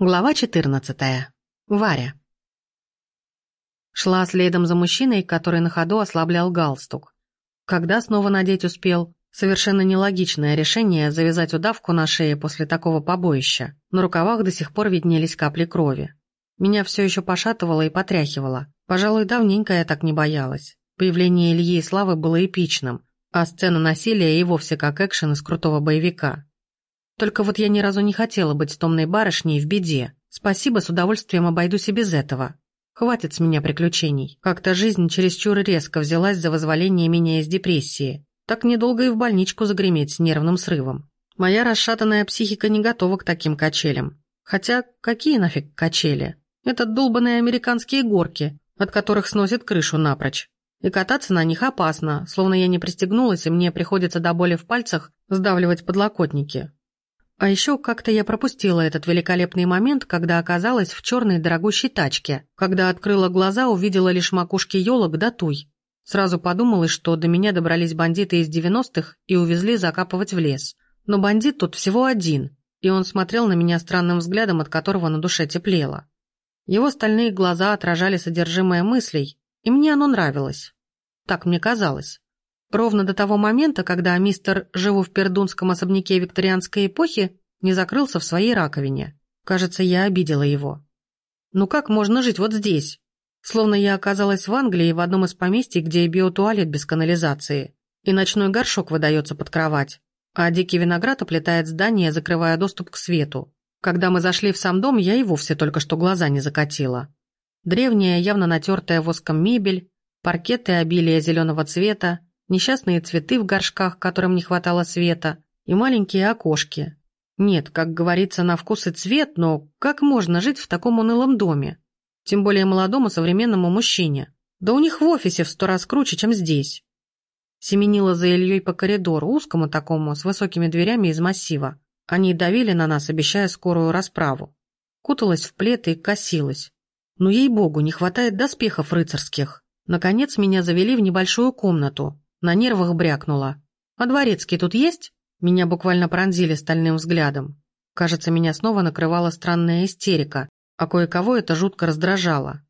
Глава 14. Варя. Шла следом за мужчиной, который на ходу ослаблял галстук. Когда снова надеть успел? Совершенно нелогичное решение завязать удавку на шее после такого побоища. На рукавах до сих пор виднелись капли крови. Меня все еще пошатывало и потряхивало. Пожалуй, давненько я так не боялась. Появление Ильи и Славы было эпичным, а сцена насилия и вовсе как экшен из крутого боевика. Только вот я ни разу не хотела быть томной барышней в беде. Спасибо, с удовольствием обойдусь и без этого. Хватит с меня приключений. Как-то жизнь чересчур резко взялась за возволение меня из депрессии. Так недолго и в больничку загреметь с нервным срывом. Моя расшатанная психика не готова к таким качелям. Хотя, какие нафиг качели? Это долбанные американские горки, от которых сносит крышу напрочь. И кататься на них опасно, словно я не пристегнулась, и мне приходится до боли в пальцах сдавливать подлокотники. А еще как-то я пропустила этот великолепный момент, когда оказалась в черной дорогущей тачке. Когда открыла глаза, увидела лишь макушки елок да туй. Сразу подумалось, что до меня добрались бандиты из 90-х и увезли закапывать в лес. Но бандит тут всего один, и он смотрел на меня странным взглядом, от которого на душе теплело. Его стальные глаза отражали содержимое мыслей, и мне оно нравилось. Так мне казалось. Ровно до того момента, когда мистер «Живу в пердунском особняке викторианской эпохи» не закрылся в своей раковине. Кажется, я обидела его. Ну как можно жить вот здесь? Словно я оказалась в Англии в одном из поместий, где биотуалет без канализации, и ночной горшок выдается под кровать, а дикий виноград оплетает здание, закрывая доступ к свету. Когда мы зашли в сам дом, я и вовсе только что глаза не закатила. Древняя, явно натертая воском мебель, паркеты обилия зеленого цвета, несчастные цветы в горшках, которым не хватало света, и маленькие окошки. Нет, как говорится, на вкус и цвет, но как можно жить в таком унылом доме? Тем более молодому современному мужчине. Да у них в офисе в сто раз круче, чем здесь. Семенила за Ильей по коридору, узкому такому, с высокими дверями из массива. Они давили на нас, обещая скорую расправу. Куталась в плед и косилась. Но, ей-богу, не хватает доспехов рыцарских. Наконец меня завели в небольшую комнату, на нервах брякнула. «А дворецкий тут есть?» Меня буквально пронзили стальным взглядом. Кажется, меня снова накрывала странная истерика, а кое-кого это жутко раздражало.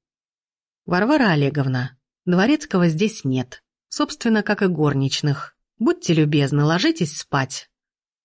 «Варвара Олеговна, дворецкого здесь нет. Собственно, как и горничных. Будьте любезны, ложитесь спать.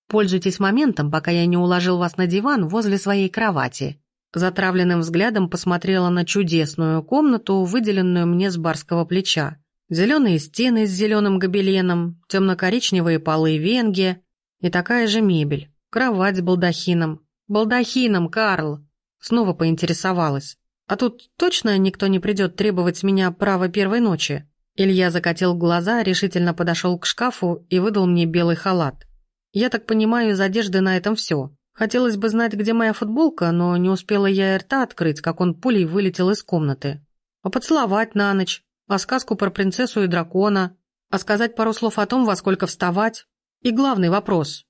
Пользуйтесь моментом, пока я не уложил вас на диван возле своей кровати». Затравленным взглядом посмотрела на чудесную комнату, выделенную мне с барского плеча. Зеленые стены с зеленым гобеленом, темно-коричневые полы венги и такая же мебель. Кровать с балдахином. Балдахином, Карл! Снова поинтересовалась. А тут точно никто не придет требовать с меня права первой ночи? Илья закатил глаза, решительно подошел к шкафу и выдал мне белый халат. Я так понимаю, из одежды на этом все. Хотелось бы знать, где моя футболка, но не успела я рта открыть, как он пулей вылетел из комнаты. А поцеловать на ночь, а сказку про принцессу и дракона, а сказать пару слов о том, во сколько вставать. И главный вопрос.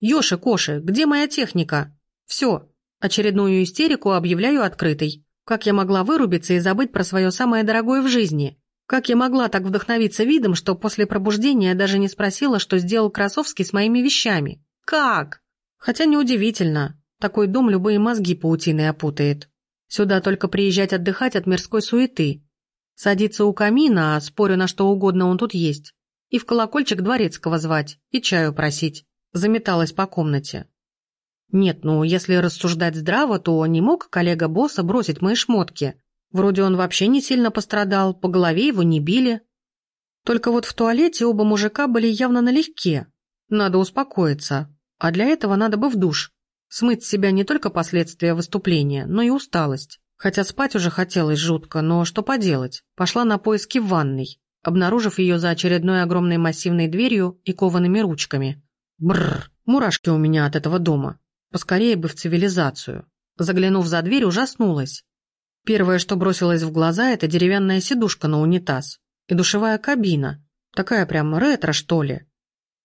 «Ёши-коши, где моя техника?» «Все, очередную истерику объявляю открытой. Как я могла вырубиться и забыть про свое самое дорогое в жизни? Как я могла так вдохновиться видом, что после пробуждения даже не спросила, что сделал Красовский с моими вещами? Как? Хотя неудивительно. Такой дом любые мозги паутиной опутает. Сюда только приезжать отдыхать от мирской суеты, Садиться у камина, а спорю на что угодно он тут есть. И в колокольчик дворецкого звать, и чаю просить. Заметалась по комнате. Нет, ну, если рассуждать здраво, то не мог коллега босса бросить мои шмотки. Вроде он вообще не сильно пострадал, по голове его не били. Только вот в туалете оба мужика были явно налегке. Надо успокоиться. А для этого надо бы в душ. Смыть с себя не только последствия выступления, но и усталость. Хотя спать уже хотелось жутко, но что поделать, пошла на поиски ванной, обнаружив ее за очередной огромной массивной дверью и коваными ручками. Бррр, мурашки у меня от этого дома. Поскорее бы в цивилизацию. Заглянув за дверь, ужаснулась. Первое, что бросилось в глаза, это деревянная сидушка на унитаз и душевая кабина. Такая прям ретро, что ли.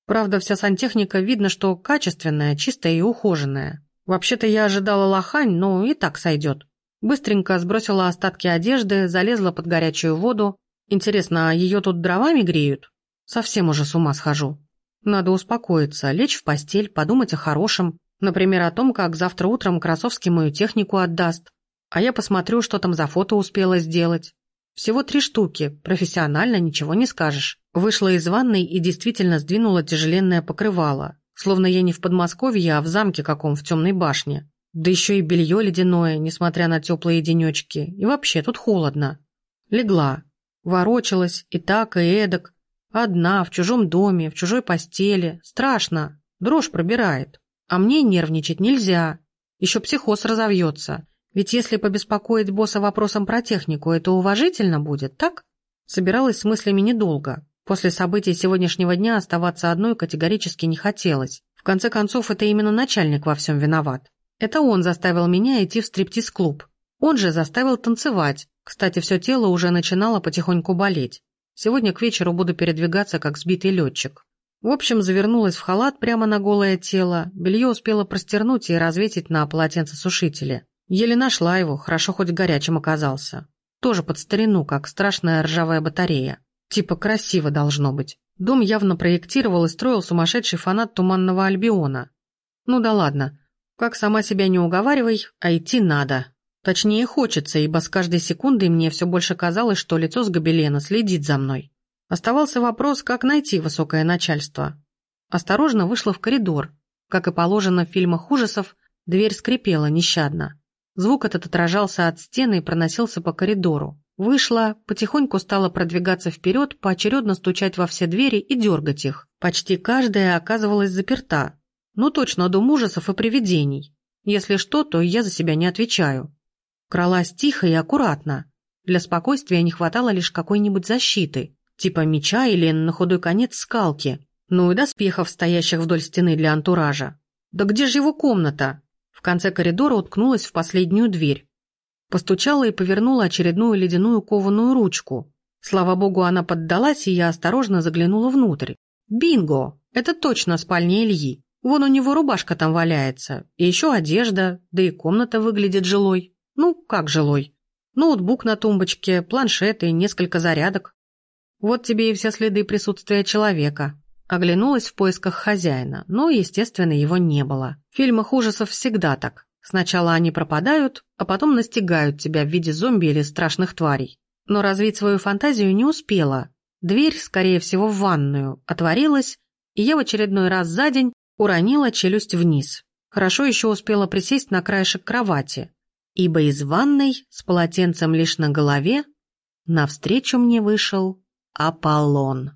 Правда, вся сантехника видно, что качественная, чистая и ухоженная. Вообще-то я ожидала лохань, но и так сойдет. Быстренько сбросила остатки одежды, залезла под горячую воду. Интересно, а ее тут дровами греют? Совсем уже с ума схожу. Надо успокоиться, лечь в постель, подумать о хорошем. Например, о том, как завтра утром Красовский мою технику отдаст. А я посмотрю, что там за фото успела сделать. Всего три штуки, профессионально ничего не скажешь. Вышла из ванной и действительно сдвинула тяжеленное покрывало, словно я не в Подмосковье, а в замке каком в темной башне. Да еще и белье ледяное, несмотря на теплые денечки. И вообще, тут холодно. Легла. Ворочалась и так, и эдак. Одна, в чужом доме, в чужой постели. Страшно. Дрожь пробирает. А мне нервничать нельзя. Еще психоз разовьется. Ведь если побеспокоить босса вопросом про технику, это уважительно будет, так? Собиралась с мыслями недолго. После событий сегодняшнего дня оставаться одной категорически не хотелось. В конце концов, это именно начальник во всем виноват. Это он заставил меня идти в стриптиз-клуб. Он же заставил танцевать. Кстати, все тело уже начинало потихоньку болеть. Сегодня к вечеру буду передвигаться, как сбитый летчик. В общем, завернулась в халат прямо на голое тело, белье успела простернуть и развесить на полотенцесушителе. Еле нашла его, хорошо хоть горячим оказался. Тоже под старину, как страшная ржавая батарея. Типа красиво должно быть. Дом явно проектировал и строил сумасшедший фанат Туманного Альбиона. Ну да ладно. Как сама себя не уговаривай, а идти надо. Точнее, хочется, ибо с каждой секундой мне все больше казалось, что лицо с гобелена следит за мной. Оставался вопрос, как найти высокое начальство. Осторожно вышла в коридор. Как и положено в фильмах ужасов, дверь скрипела нещадно. Звук этот отражался от стены и проносился по коридору. Вышла, потихоньку стала продвигаться вперед, поочередно стучать во все двери и дергать их. Почти каждая оказывалась заперта. Ну точно, дом ужасов и привидений. Если что, то я за себя не отвечаю. Кралась тихо и аккуратно. Для спокойствия не хватало лишь какой-нибудь защиты, типа меча или, на худой конец, скалки. Ну и доспехов, стоящих вдоль стены для антуража. Да где же его комната? конце коридора уткнулась в последнюю дверь. Постучала и повернула очередную ледяную кованую ручку. Слава богу, она поддалась, и я осторожно заглянула внутрь. Бинго! Это точно спальня Ильи. Вон у него рубашка там валяется, и еще одежда, да и комната выглядит жилой. Ну, как жилой? Ноутбук на тумбочке, планшет и несколько зарядок. Вот тебе и все следы присутствия человека. Оглянулась в поисках хозяина, но, естественно, его не было. В фильмах ужасов всегда так. Сначала они пропадают, а потом настигают тебя в виде зомби или страшных тварей. Но развить свою фантазию не успела. Дверь, скорее всего, в ванную, отворилась, и я в очередной раз за день уронила челюсть вниз. Хорошо еще успела присесть на краешек кровати, ибо из ванной с полотенцем лишь на голове навстречу мне вышел Аполлон.